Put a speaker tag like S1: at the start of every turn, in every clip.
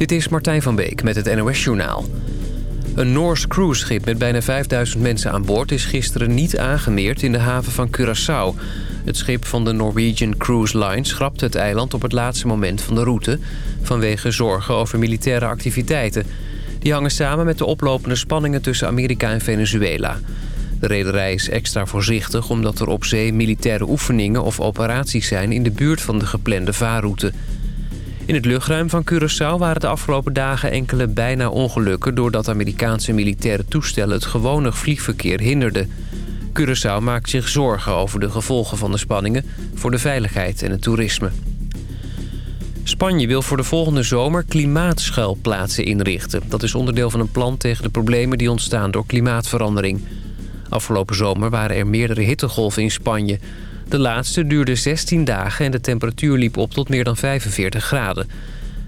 S1: Dit is Martijn van Beek met het NOS Journaal. Een Noors cruiseschip met bijna 5000 mensen aan boord... is gisteren niet aangemeerd in de haven van Curaçao. Het schip van de Norwegian Cruise Line schrapte het eiland... op het laatste moment van de route... vanwege zorgen over militaire activiteiten. Die hangen samen met de oplopende spanningen tussen Amerika en Venezuela. De rederij is extra voorzichtig omdat er op zee militaire oefeningen of operaties zijn... in de buurt van de geplande vaarroute... In het luchtruim van Curaçao waren de afgelopen dagen enkele bijna ongelukken... doordat Amerikaanse militaire toestellen het gewone vliegverkeer hinderden. Curaçao maakt zich zorgen over de gevolgen van de spanningen... voor de veiligheid en het toerisme. Spanje wil voor de volgende zomer klimaatschuilplaatsen inrichten. Dat is onderdeel van een plan tegen de problemen die ontstaan door klimaatverandering. Afgelopen zomer waren er meerdere hittegolven in Spanje... De laatste duurde 16 dagen en de temperatuur liep op tot meer dan 45 graden.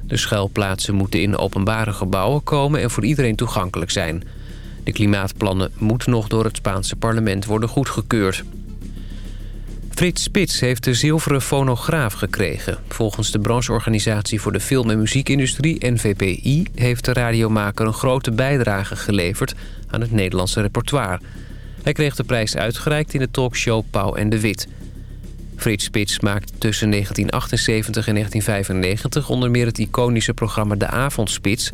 S1: De schuilplaatsen moeten in openbare gebouwen komen en voor iedereen toegankelijk zijn. De klimaatplannen moeten nog door het Spaanse parlement worden goedgekeurd. Frits Spits heeft de zilveren fonograaf gekregen. Volgens de brancheorganisatie voor de film- en muziekindustrie, NVPI... heeft de radiomaker een grote bijdrage geleverd aan het Nederlandse repertoire. Hij kreeg de prijs uitgereikt in de talkshow Pauw en de Wit... Frits Spits maakte tussen 1978 en 1995 onder meer het iconische programma De Avondspits.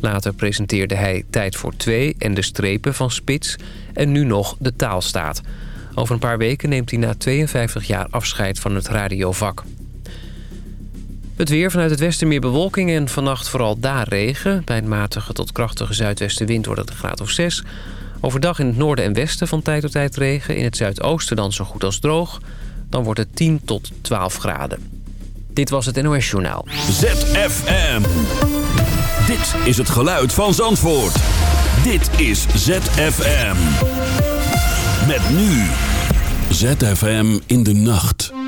S1: Later presenteerde hij Tijd voor Twee en De Strepen van Spits en nu nog De Taalstaat. Over een paar weken neemt hij na 52 jaar afscheid van het radiovak. Het weer vanuit het westen meer bewolking en vannacht vooral daar regen. Bij een matige tot krachtige zuidwestenwind wordt het een graad of 6. Overdag in het noorden en westen van tijd tot tijd regen. In het zuidoosten dan zo goed als droog dan wordt het 10 tot 12 graden. Dit was het NOS Journaal.
S2: ZFM. Dit is het geluid van Zandvoort. Dit is ZFM. Met nu. ZFM in de nacht.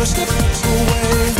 S3: Never slip away.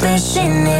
S3: pushing it